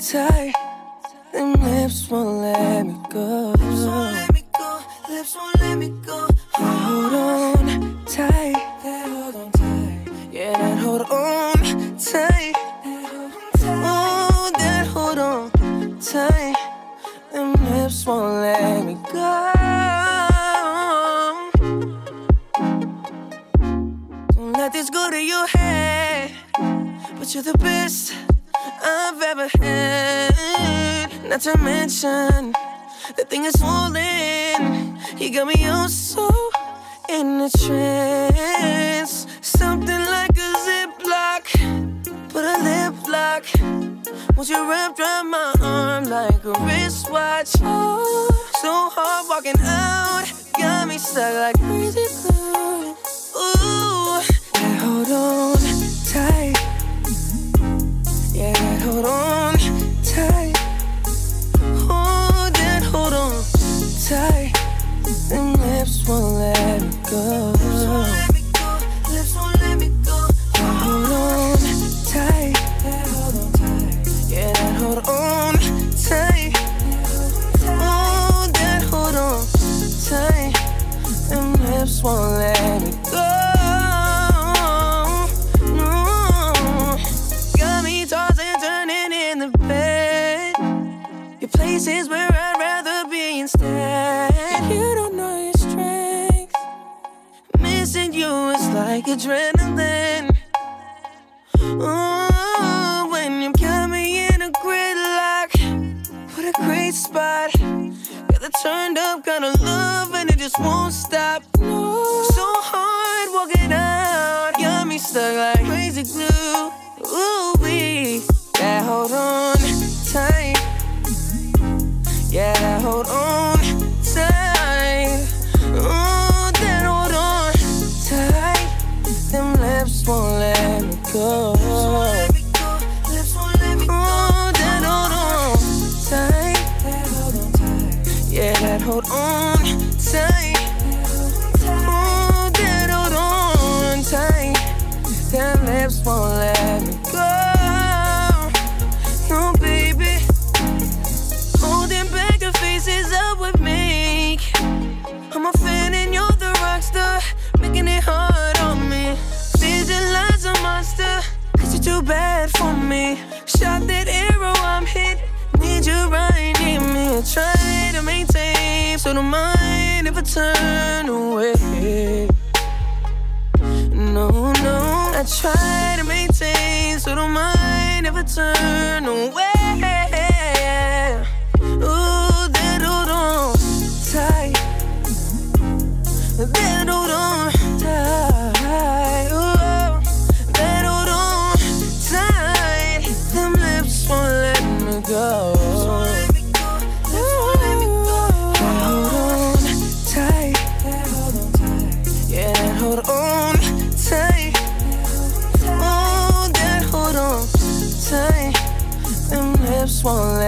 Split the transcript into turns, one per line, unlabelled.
tight. Them lips won't let me go. Lips won't let me go. Lips won't let me go. Oh. Hold on tight. Hold on tight. Yeah, that hold on tight. Oh, that hold on tight. Them lips won't let me go. Don't let this go to your head. But you're the best. I've ever had. Not to mention, the thing is swollen. He got me on so in a trance. Something like a ziplock, put a lip lock. Once you wrap around my arm like a wristwatch. Oh, so hard walking out, got me stuck like crazy glue. Adrenaline. Oh, when you got me in a gridlock, what a great spot. Got the turned up kind of love and it just won't stop. Hold on tight. Oh, that hold on tight. Them lips won't let me go. No, baby. Holding back the faces up with me. I'm a fan and you're the rock star. Making it hard on me. Visualize a monster. Cause you're too bad for me. Shot that don't mind if I turn away. No, no. I try to maintain. So don't mind if I turn away. one.